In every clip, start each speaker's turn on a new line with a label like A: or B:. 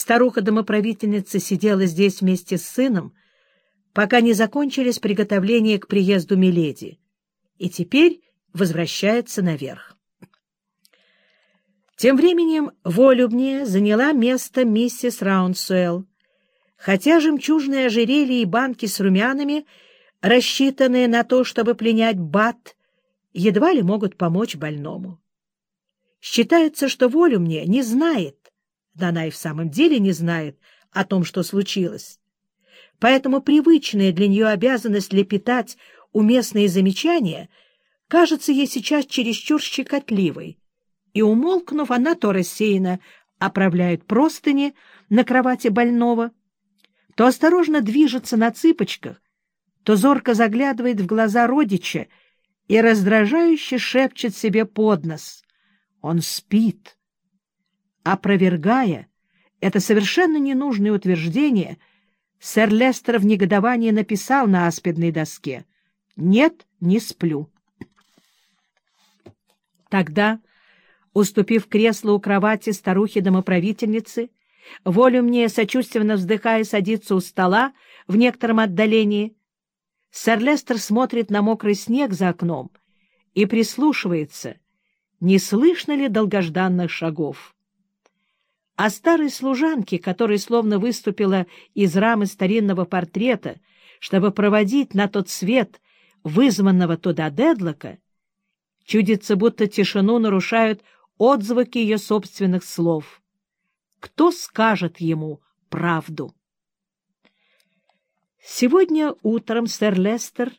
A: Старуха-домоправительница сидела здесь вместе с сыном, пока не закончились приготовления к приезду Миледи, и теперь возвращается наверх. Тем временем Волюбния заняла место миссис Раунсуэлл, хотя жемчужные ожерелья и банки с румянами, рассчитанные на то, чтобы пленять бат, едва ли могут помочь больному. Считается, что Волюбния не знает, да и в самом деле не знает о том, что случилось. Поэтому привычная для нее обязанность лепетать уместные замечания кажется ей сейчас чересчур щекотливой, и, умолкнув, она то рассеянно оправляет простыни на кровати больного, то осторожно движется на цыпочках, то зорко заглядывает в глаза родича и раздражающе шепчет себе под нос. Он спит. Опровергая это совершенно ненужное утверждение, сэр Лестер в негодовании написал на аспидной доске «Нет, не сплю». Тогда уступив кресло у кровати старухи-домоправительницы, волю мне, сочувственно вздыхая, садится у стола в некотором отдалении. Сэр Лестер смотрит на мокрый снег за окном и прислушивается, не слышно ли долгожданных шагов. А старой служанке, которая словно выступила из рамы старинного портрета, чтобы проводить на тот свет вызванного туда Дедлока, чудится, будто тишину нарушают отзвуки ее собственных слов. Кто скажет ему правду? Сегодня утром сэр Лестер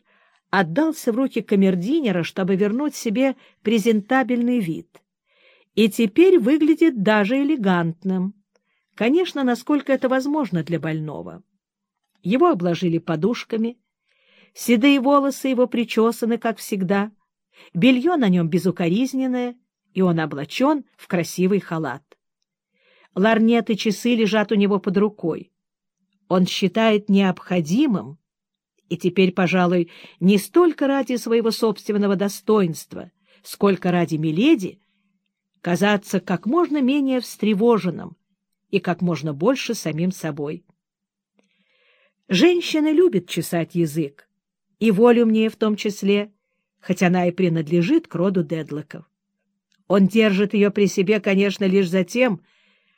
A: отдался в руки камердинера, чтобы вернуть себе презентабельный вид. И теперь выглядит даже элегантным. Конечно, насколько это возможно для больного. Его обложили подушками, седые волосы его причесаны, как всегда, белье на нем безукоризненное, и он облачен в красивый халат. Ларнет и часы лежат у него под рукой. Он считает необходимым, и теперь, пожалуй, не столько ради своего собственного достоинства, сколько ради Миледи, казаться как можно менее встревоженным и как можно больше самим собой. Женщина любит чесать язык, и волю мне в том числе, хотя она и принадлежит к роду Дедлоков. Он держит ее при себе, конечно, лишь за тем,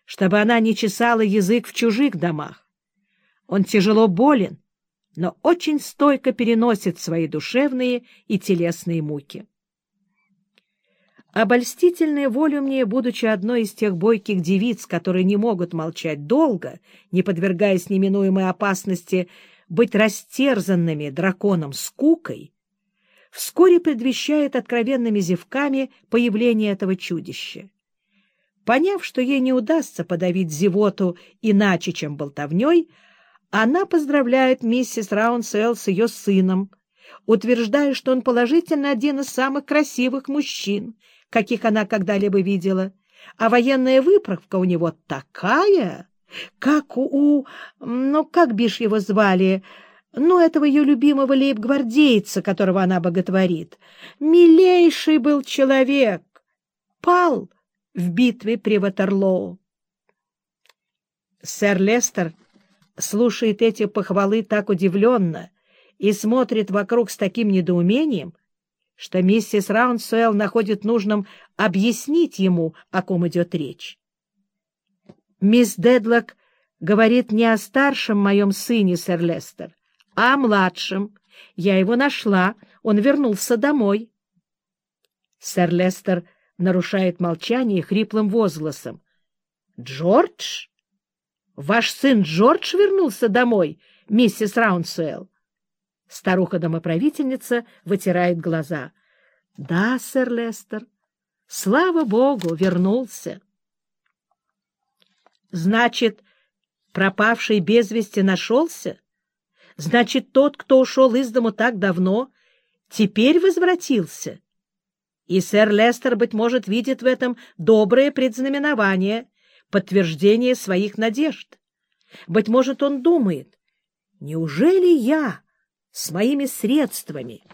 A: чтобы она не чесала язык в чужих домах. Он тяжело болен, но очень стойко переносит свои душевные и телесные муки. Обольстительная волю мне, будучи одной из тех бойких девиц, которые не могут молчать долго, не подвергаясь неминуемой опасности быть растерзанными драконом скукой, вскоре предвещает откровенными зевками появление этого чудища. Поняв, что ей не удастся подавить зевоту иначе, чем болтовней, она поздравляет миссис Раунсел с ее сыном, утверждая, что он положительно один из самых красивых мужчин, каких она когда-либо видела, а военная выправка у него такая, как у... ну, как бишь его звали ну, этого ее любимого лейб-гвардейца, которого она боготворит. Милейший был человек, пал в битве при Ватерлоу. Сэр Лестер слушает эти похвалы так удивленно и смотрит вокруг с таким недоумением, что миссис Раунсуэлл находит нужным объяснить ему, о ком идет речь. Мисс Дедлок говорит не о старшем моем сыне, сэр Лестер, а о младшем. Я его нашла, он вернулся домой. Сэр Лестер нарушает молчание хриплым возгласом. — Джордж? Ваш сын Джордж вернулся домой, миссис Раунсуэлл? Старуха-домоправительница вытирает глаза. — Да, сэр Лестер, слава богу, вернулся. — Значит, пропавший без вести нашелся? Значит, тот, кто ушел из дому так давно, теперь возвратился. И сэр Лестер, быть может, видит в этом доброе предзнаменование, подтверждение своих надежд. Быть может, он думает, неужели я с моими средствами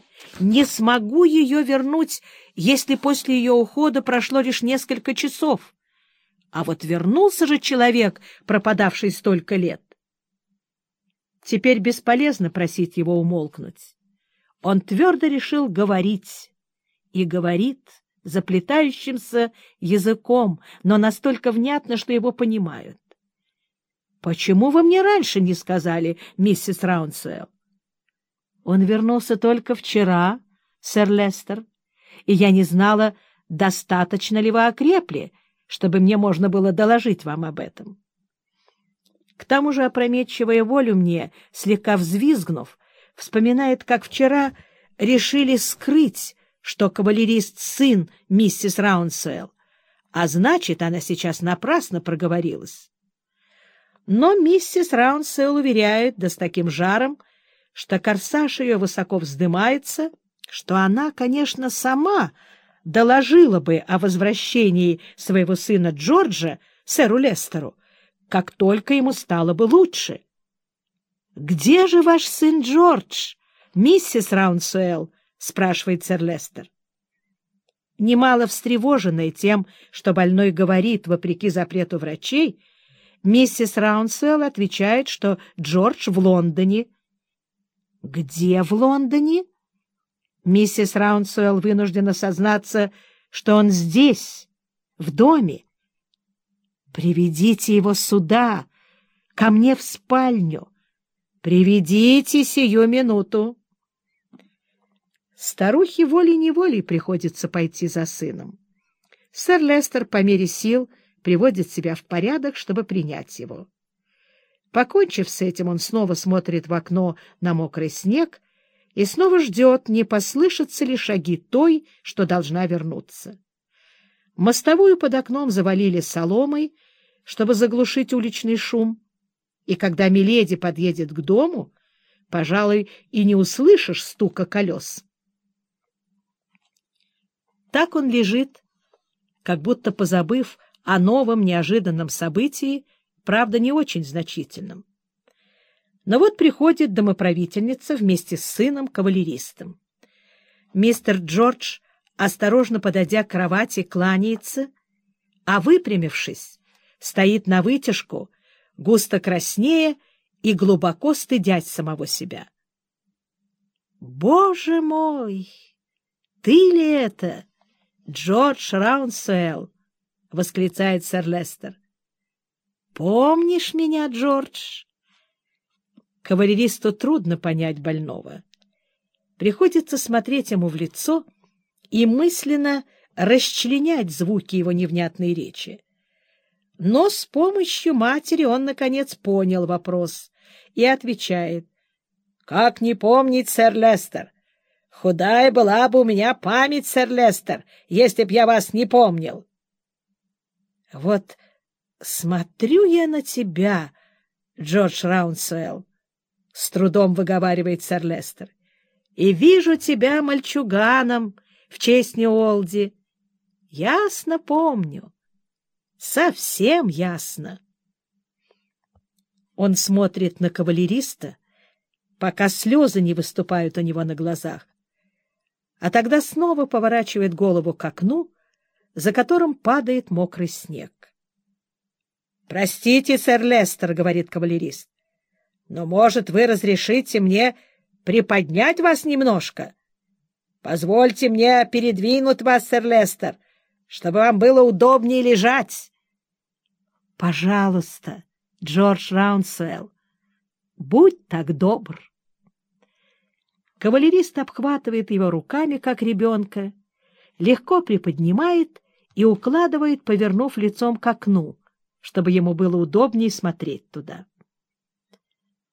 A: не смогу ее вернуть, если после ее ухода прошло лишь несколько часов, А вот вернулся же человек, пропадавший столько лет. Теперь бесполезно просить его умолкнуть. Он твердо решил говорить. И говорит заплетающимся языком, но настолько внятно, что его понимают. — Почему вы мне раньше не сказали, миссис Раунсуэлл? — Он вернулся только вчера, сэр Лестер, и я не знала, достаточно ли вы окрепли, чтобы мне можно было доложить вам об этом. К тому же опрометчивая волю мне, слегка взвизгнув, вспоминает, как вчера решили скрыть, что кавалерист — сын миссис Раунсуэлл, а значит, она сейчас напрасно проговорилась. Но миссис Раунсуэлл уверяет, да с таким жаром, что корсаж ее высоко вздымается, что она, конечно, сама доложила бы о возвращении своего сына Джорджа сэру Лестеру, как только ему стало бы лучше. — Где же ваш сын Джордж, миссис Раунсуэлл? — спрашивает сэр Лестер. Немало встревоженная тем, что больной говорит, вопреки запрету врачей, миссис Раунсуэлл отвечает, что Джордж в Лондоне. — Где в Лондоне? Миссис Раунсуэлл вынуждена сознаться, что он здесь, в доме. «Приведите его сюда, ко мне в спальню. Приведите сию минуту». Старухе волей-неволей приходится пойти за сыном. Сэр Лестер по мере сил приводит себя в порядок, чтобы принять его. Покончив с этим, он снова смотрит в окно на мокрый снег и снова ждет, не послышатся ли шаги той, что должна вернуться. Мостовую под окном завалили соломой, чтобы заглушить уличный шум, и когда Миледи подъедет к дому, пожалуй, и не услышишь стука колес. Так он лежит, как будто позабыв о новом неожиданном событии, правда, не очень значительном. Но вот приходит домоправительница вместе с сыном-кавалеристом. Мистер Джордж, осторожно подойдя к кровати, кланяется, а, выпрямившись, стоит на вытяжку, густо краснея и глубоко стыдясь самого себя. «Боже мой! Ты ли это, Джордж Раунсуэлл?» — восклицает сэр Лестер. «Помнишь меня, Джордж?» Кавалеристу трудно понять больного. Приходится смотреть ему в лицо и мысленно расчленять звуки его невнятной речи. Но с помощью матери он, наконец, понял вопрос и отвечает. — Как не помнить, сэр Лестер? Худая была бы у меня память, сэр Лестер, если б я вас не помнил. — Вот смотрю я на тебя, Джордж Раунсуэлл, — с трудом выговаривает сэр Лестер. — И вижу тебя мальчуганом в честь Неолди. Ясно помню. Совсем ясно. Он смотрит на кавалериста, пока слезы не выступают у него на глазах, а тогда снова поворачивает голову к окну, за которым падает мокрый снег. — Простите, сэр Лестер, — говорит кавалерист, но, может, вы разрешите мне приподнять вас немножко? Позвольте мне передвинуть вас, сэр Лестер, чтобы вам было удобнее лежать. — Пожалуйста, Джордж Раунсуэлл, будь так добр. Кавалерист обхватывает его руками, как ребенка, легко приподнимает и укладывает, повернув лицом к окну, чтобы ему было удобнее смотреть туда.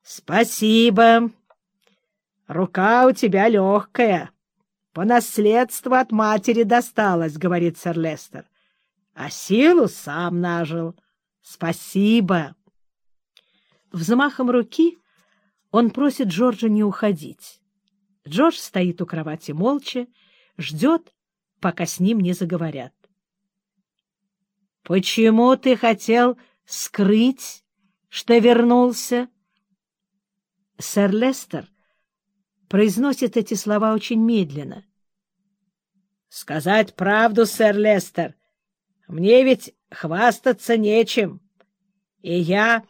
A: Спасибо. Рука у тебя легкая. По наследству от матери досталась, говорит сэр Лестер. А силу сам нажил. Спасибо. Взмахом руки он просит Джорджа не уходить. Джордж стоит у кровати молча, ждет, пока с ним не заговорят. — Почему ты хотел скрыть, что вернулся? Сэр Лестер произносит эти слова очень медленно. — Сказать правду, сэр Лестер, мне ведь хвастаться нечем. И я...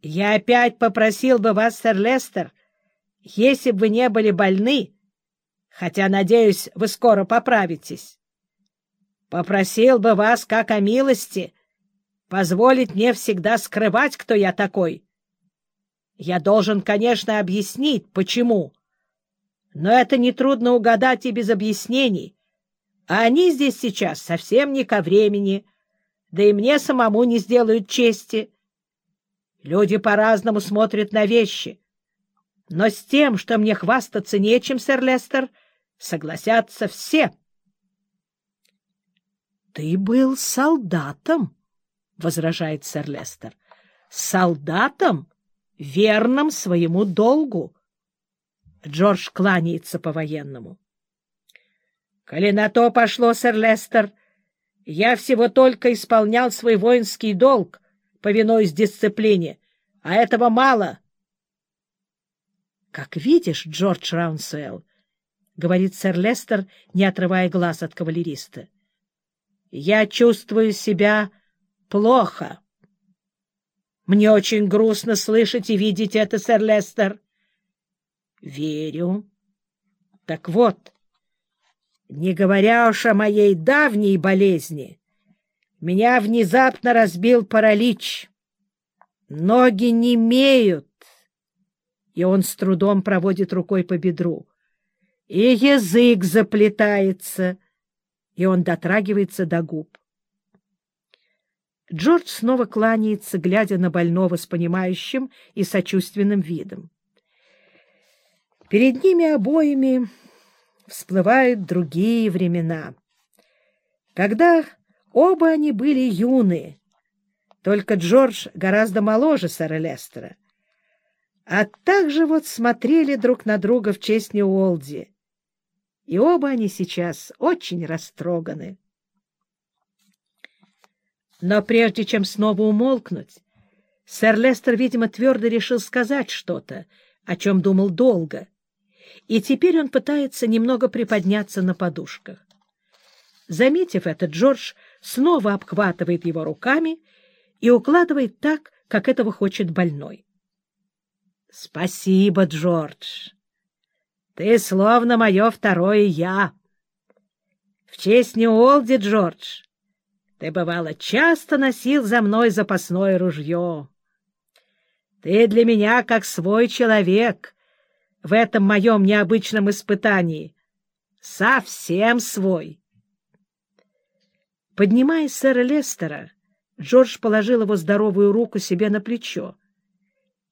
A: я опять попросил бы вас, сэр Лестер, если бы вы не были больны, хотя, надеюсь, вы скоро поправитесь, попросил бы вас, как о милости, позволить мне всегда скрывать, кто я такой. Я должен, конечно, объяснить, почему. Но это нетрудно угадать и без объяснений. А они здесь сейчас совсем не ко времени, да и мне самому не сделают чести. Люди по-разному смотрят на вещи. Но с тем, что мне хвастаться нечем, сэр Лестер, согласятся все. — Ты был солдатом, — возражает сэр Лестер. — Солдатом, верным своему долгу. Джордж кланяется по-военному. — Коли на то пошло, сэр Лестер, я всего только исполнял свой воинский долг, повинуясь дисциплине, а этого мало. — Как видишь, Джордж Раунсуэлл, — говорит сэр Лестер, не отрывая глаз от кавалериста, — я чувствую себя плохо. Мне очень грустно слышать и видеть это, сэр Лестер. — Верю. Так вот, не говоря уж о моей давней болезни, меня внезапно разбил паралич. Ноги не имеют, и он с трудом проводит рукой по бедру. И язык заплетается, и он дотрагивается до губ. Джордж снова кланяется, глядя на больного с понимающим и сочувственным видом. Перед ними обоими всплывают другие времена. Когда оба они были юны, только Джордж гораздо моложе сэра Лестера, а также вот смотрели друг на друга в честь Ньюолди, и оба они сейчас очень растроганы. Но прежде чем снова умолкнуть, сэр Лестер, видимо, твердо решил сказать что-то, о чем думал долго, и теперь он пытается немного приподняться на подушках. Заметив это, Джордж снова обхватывает его руками и укладывает так, как этого хочет больной. — Спасибо, Джордж. Ты словно мое второе «я». В честь Ньюолди, Джордж, ты, бывало, часто носил за мной запасное ружье. Ты для меня как свой человек в этом моем необычном испытании. Совсем свой. Поднимая сэра Лестера, Джордж положил его здоровую руку себе на плечо.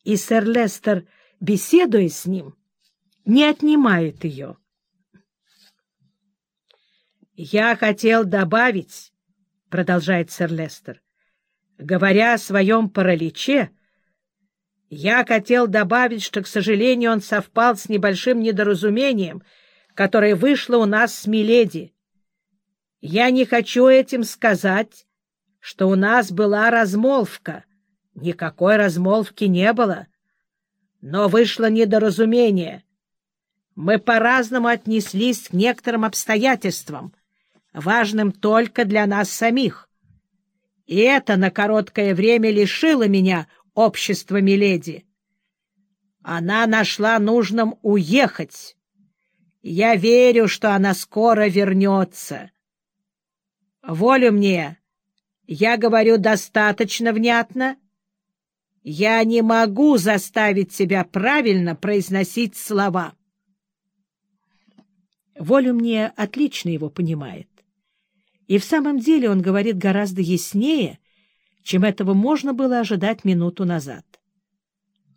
A: И сэр Лестер, беседуя с ним, не отнимает ее. «Я хотел добавить, — продолжает сэр Лестер, — говоря о своем параличе, я хотел добавить, что, к сожалению, он совпал с небольшим недоразумением, которое вышло у нас с Миледи. Я не хочу этим сказать, что у нас была размолвка. Никакой размолвки не было. Но вышло недоразумение. Мы по-разному отнеслись к некоторым обстоятельствам, важным только для нас самих. И это на короткое время лишило меня общества Миледи. Она нашла нужным уехать. Я верю, что она скоро вернется. Волю мне, я говорю достаточно внятно. Я не могу заставить себя правильно произносить слова. Волю мне отлично его понимает. И в самом деле он говорит гораздо яснее, чем этого можно было ожидать минуту назад.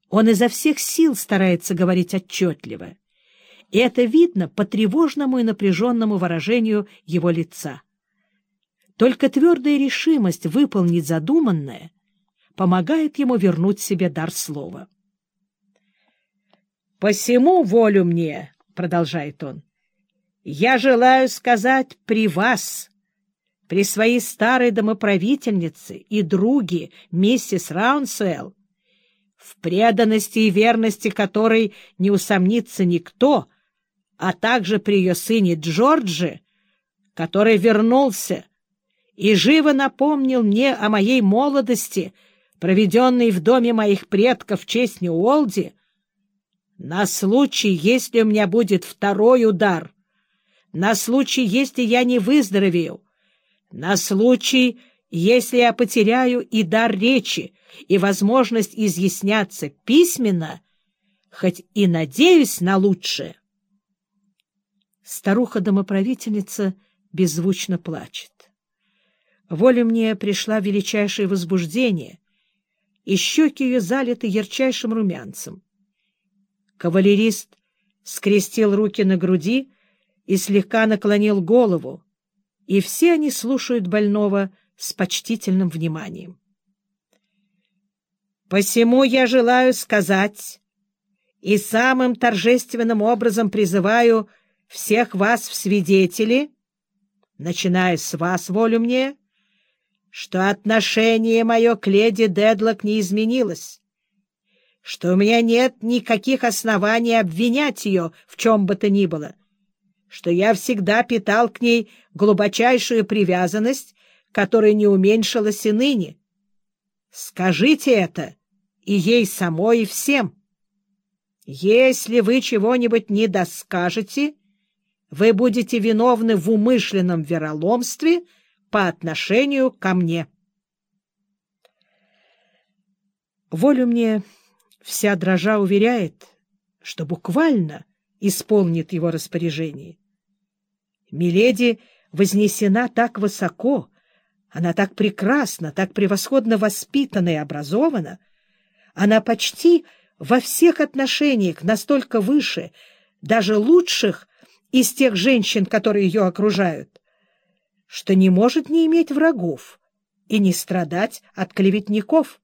A: Он изо всех сил старается говорить отчетливо, и это видно по тревожному и напряженному выражению его лица. Только твердая решимость выполнить задуманное помогает ему вернуть себе дар слова. «Посему волю мне», — продолжает он, — «я желаю сказать при вас» при своей старой домоправительнице и друге миссис Раунсуэлл, в преданности и верности которой не усомнится никто, а также при ее сыне Джорджи, который вернулся и живо напомнил мне о моей молодости, проведенной в доме моих предков в честь Ньюолди, на случай, если у меня будет второй удар, на случай, если я не выздоровею, на случай, если я потеряю и дар речи, и возможность изъясняться письменно, хоть и надеюсь на лучшее. Старуха-домоправительница беззвучно плачет. Воле мне пришла величайшее возбуждение, и щеки ее залиты ярчайшим румянцем. Кавалерист скрестил руки на груди и слегка наклонил голову, и все они слушают больного с почтительным вниманием. «Посему я желаю сказать и самым торжественным образом призываю всех вас в свидетели, начиная с вас, волю мне, что отношение мое к леди Дедлок не изменилось, что у меня нет никаких оснований обвинять ее в чем бы то ни было, что я всегда питал к ней глубочайшую привязанность, которая не уменьшилась и ныне. Скажите это и ей самой, и всем. Если вы чего-нибудь не доскажете, вы будете виновны в умышленном вероломстве — по отношению ко мне. Волю мне вся дрожа уверяет, что буквально исполнит его распоряжение. Миледи вознесена так высоко, она так прекрасна, так превосходно воспитана и образована, она почти во всех отношениях настолько выше, даже лучших из тех женщин, которые ее окружают, что не может не иметь врагов и не страдать от клеветников.